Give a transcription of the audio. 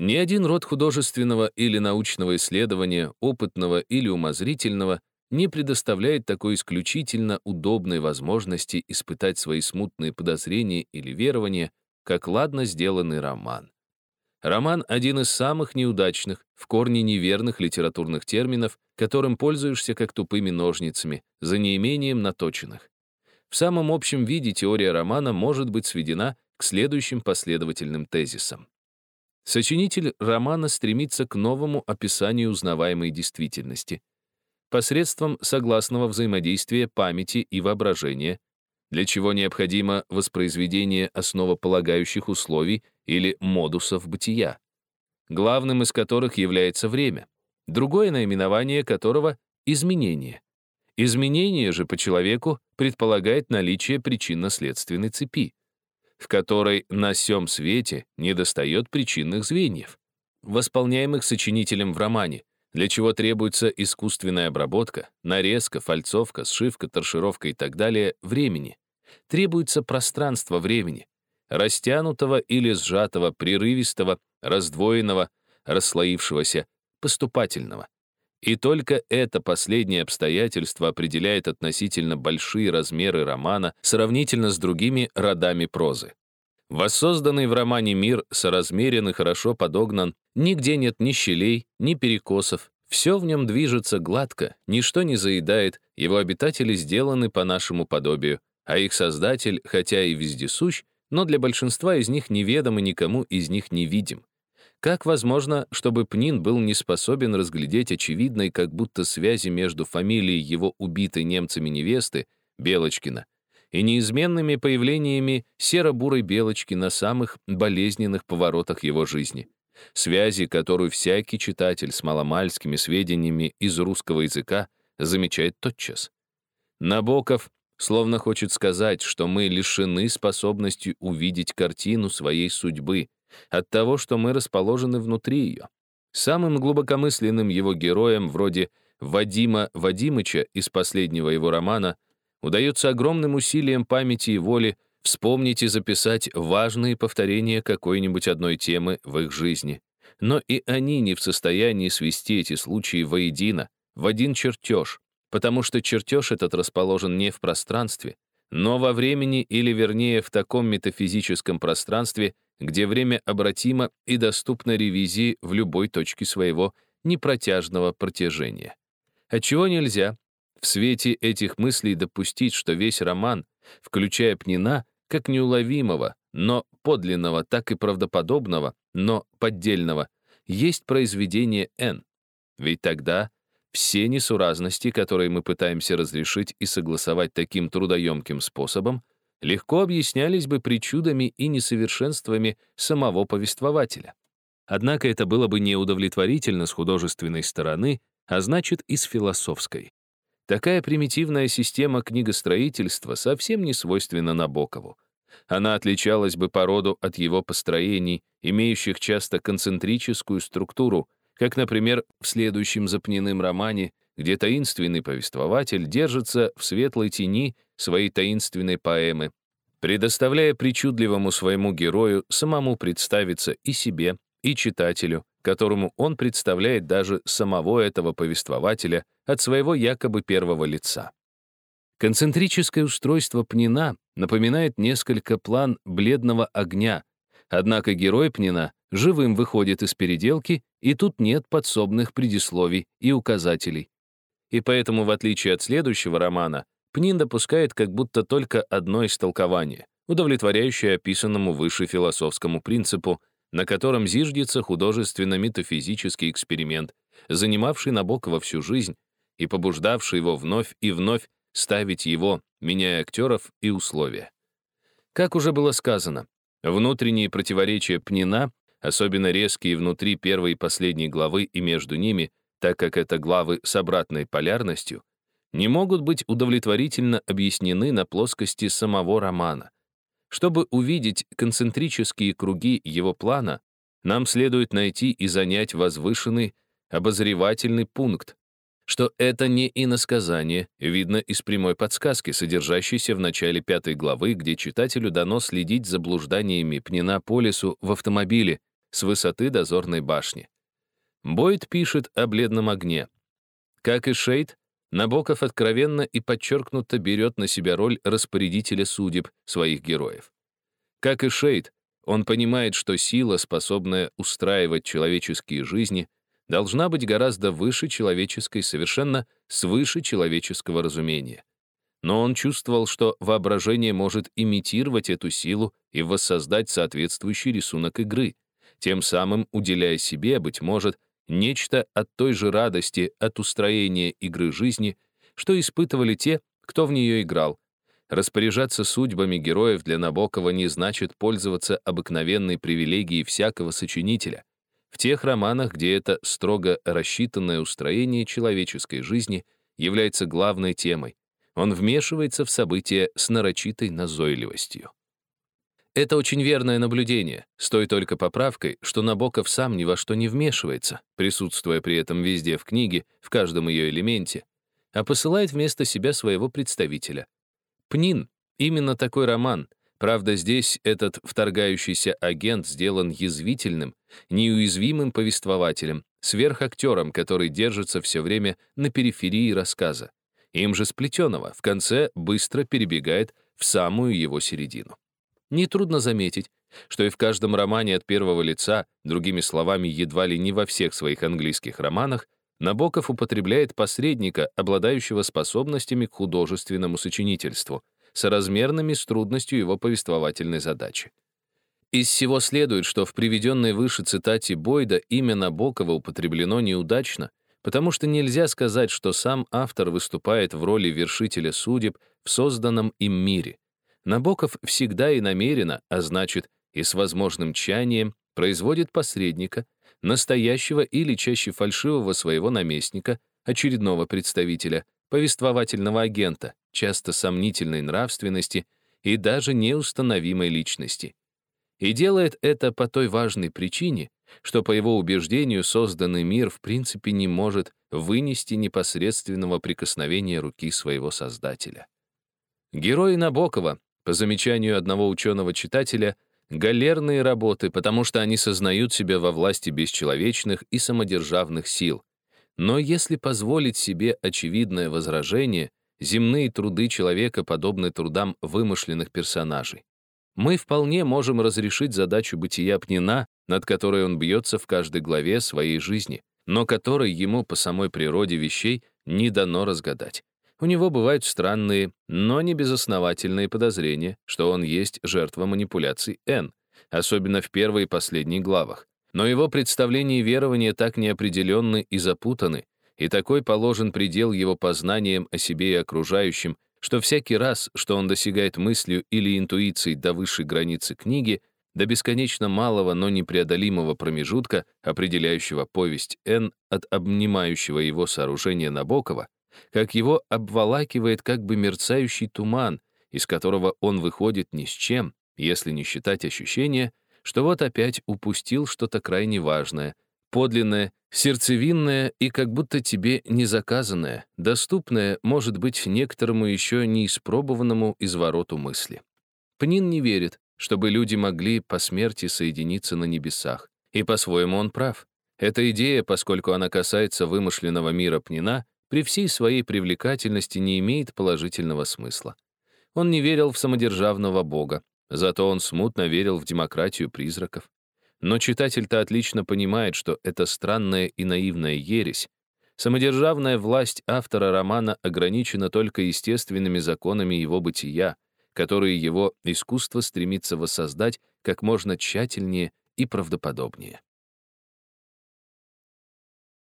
Ни один род художественного или научного исследования, опытного или умозрительного, не предоставляет такой исключительно удобной возможности испытать свои смутные подозрения или верования, как ладно сделанный роман. Роман — один из самых неудачных, в корне неверных литературных терминов, которым пользуешься как тупыми ножницами, за неимением наточенных. В самом общем виде теория романа может быть сведена к следующим последовательным тезисам. Сочинитель романа стремится к новому описанию узнаваемой действительности посредством согласного взаимодействия памяти и воображения, для чего необходимо воспроизведение основополагающих условий или модусов бытия, главным из которых является время, другое наименование которого — изменение. Изменение же по человеку предполагает наличие причинно-следственной цепи в которой на всем свете недостает причинных звеньев, восполняемых сочинителем в романе, для чего требуется искусственная обработка, нарезка, фальцовка, сшивка, торшировка и так далее времени. Требуется пространство времени, растянутого или сжатого, прерывистого, раздвоенного, расслоившегося, поступательного. И только это последнее обстоятельство определяет относительно большие размеры романа сравнительно с другими родами прозы. Воссозданный в романе мир соразмерен и хорошо подогнан, нигде нет ни щелей, ни перекосов, все в нем движется гладко, ничто не заедает, его обитатели сделаны по нашему подобию, а их создатель, хотя и вездесущ, но для большинства из них неведом и никому из них не видим. Как возможно, чтобы Пнин был не способен разглядеть очевидной как будто связи между фамилией его убитой немцами невесты, Белочкина, и неизменными появлениями серо-бурой белочки на самых болезненных поворотах его жизни? Связи, которую всякий читатель с маломальскими сведениями из русского языка замечает тотчас. Набоков словно хочет сказать, что мы лишены способности увидеть картину своей судьбы, от того, что мы расположены внутри ее. Самым глубокомысленным его героем, вроде Вадима Вадимыча из последнего его романа, удается огромным усилием памяти и воли вспомнить и записать важные повторения какой-нибудь одной темы в их жизни. Но и они не в состоянии свести эти случаи воедино, в один чертеж, потому что чертеж этот расположен не в пространстве, но во времени или, вернее, в таком метафизическом пространстве, где время обратимо и доступно ревизии в любой точке своего непротяжного протяжения. Отчего нельзя в свете этих мыслей допустить, что весь роман, включая Пнина, как неуловимого, но подлинного, так и правдоподобного, но поддельного, есть произведение Н. Ведь тогда все несуразности, которые мы пытаемся разрешить и согласовать таким трудоемким способом, легко объяснялись бы причудами и несовершенствами самого повествователя. Однако это было бы неудовлетворительно с художественной стороны, а значит и с философской. Такая примитивная система книгостроительства совсем не свойственна Набокову. Она отличалась бы по роду от его построений, имеющих часто концентрическую структуру, как, например, в следующем запненным романе, где таинственный повествователь держится в светлой тени своей таинственной поэмы, предоставляя причудливому своему герою самому представиться и себе, и читателю, которому он представляет даже самого этого повествователя от своего якобы первого лица. Концентрическое устройство Пнина напоминает несколько план бледного огня, однако герой Пнина живым выходит из переделки, и тут нет подсобных предисловий и указателей. И поэтому, в отличие от следующего романа, Пнин допускает как будто только одно истолкование, удовлетворяющее описанному выше философскому принципу, на котором зиждется художественно-метафизический эксперимент, занимавший Набокова всю жизнь и побуждавший его вновь и вновь ставить его, меняя актеров и условия. Как уже было сказано, внутренние противоречия Пнина, особенно резкие внутри первой и последней главы и между ними, так как это главы с обратной полярностью, не могут быть удовлетворительно объяснены на плоскости самого романа. Чтобы увидеть концентрические круги его плана, нам следует найти и занять возвышенный обозревательный пункт, что это не иносказание, видно из прямой подсказки, содержащейся в начале пятой главы, где читателю дано следить за блужданиями пнина по лесу в автомобиле, с высоты дозорной башни. Бойд пишет о бледном огне. Как и Шейд, Набоков откровенно и подчеркнуто берет на себя роль распорядителя судеб своих героев. Как и Шейд, он понимает, что сила, способная устраивать человеческие жизни, должна быть гораздо выше человеческой, совершенно свыше человеческого разумения. Но он чувствовал, что воображение может имитировать эту силу и воссоздать соответствующий рисунок игры, тем самым уделяя себе, быть может, нечто от той же радости от устроения игры жизни, что испытывали те, кто в нее играл. Распоряжаться судьбами героев для Набокова не значит пользоваться обыкновенной привилегией всякого сочинителя. В тех романах, где это строго рассчитанное устроение человеческой жизни является главной темой, он вмешивается в события с нарочитой назойливостью. Это очень верное наблюдение, с той только поправкой, что Набоков сам ни во что не вмешивается, присутствуя при этом везде в книге, в каждом ее элементе, а посылает вместо себя своего представителя. «Пнин» — именно такой роман. Правда, здесь этот вторгающийся агент сделан язвительным, неуязвимым повествователем, сверхактером, который держится все время на периферии рассказа. Им же сплетенного в конце быстро перебегает в самую его середину. Нетрудно заметить, что и в каждом романе от первого лица, другими словами, едва ли не во всех своих английских романах, Набоков употребляет посредника, обладающего способностями к художественному сочинительству, соразмерными с трудностью его повествовательной задачи. Из всего следует, что в приведенной выше цитате Бойда имя Набокова употреблено неудачно, потому что нельзя сказать, что сам автор выступает в роли вершителя судеб в созданном им мире. Набоков всегда и намеренно, а значит, и с возможным чаянием, производит посредника, настоящего или чаще фальшивого своего наместника, очередного представителя, повествовательного агента, часто сомнительной нравственности и даже неустановимой личности. И делает это по той важной причине, что, по его убеждению, созданный мир в принципе не может вынести непосредственного прикосновения руки своего Создателя. Герои Набокова по замечанию одного ученого-читателя, галерные работы, потому что они сознают себя во власти бесчеловечных и самодержавных сил. Но если позволить себе очевидное возражение, земные труды человека подобны трудам вымышленных персонажей. Мы вполне можем разрешить задачу бытия Пнина, над которой он бьется в каждой главе своей жизни, но которой ему по самой природе вещей не дано разгадать. У него бывают странные, но не безосновательные подозрения, что он есть жертва манипуляций Н, особенно в первой и последней главах. Но его представления и верования так неопределенны и запутаны, и такой положен предел его познаниям о себе и окружающем, что всякий раз, что он достигает мыслью или интуицией до высшей границы книги, до бесконечно малого, но непреодолимого промежутка, определяющего повесть Н от обнимающего его сооружения Набокова, как его обволакивает как бы мерцающий туман, из которого он выходит ни с чем, если не считать ощущения, что вот опять упустил что-то крайне важное, подлинное, сердцевинное и как будто тебе не заказанное, доступное, может быть, некоторому еще не испробованному извороту мысли. Пнин не верит, чтобы люди могли по смерти соединиться на небесах. И по-своему он прав. Эта идея, поскольку она касается вымышленного мира Пнина, при всей своей привлекательности не имеет положительного смысла. Он не верил в самодержавного бога, зато он смутно верил в демократию призраков. Но читатель-то отлично понимает, что это странная и наивная ересь. Самодержавная власть автора романа ограничена только естественными законами его бытия, которые его искусство стремится воссоздать как можно тщательнее и правдоподобнее.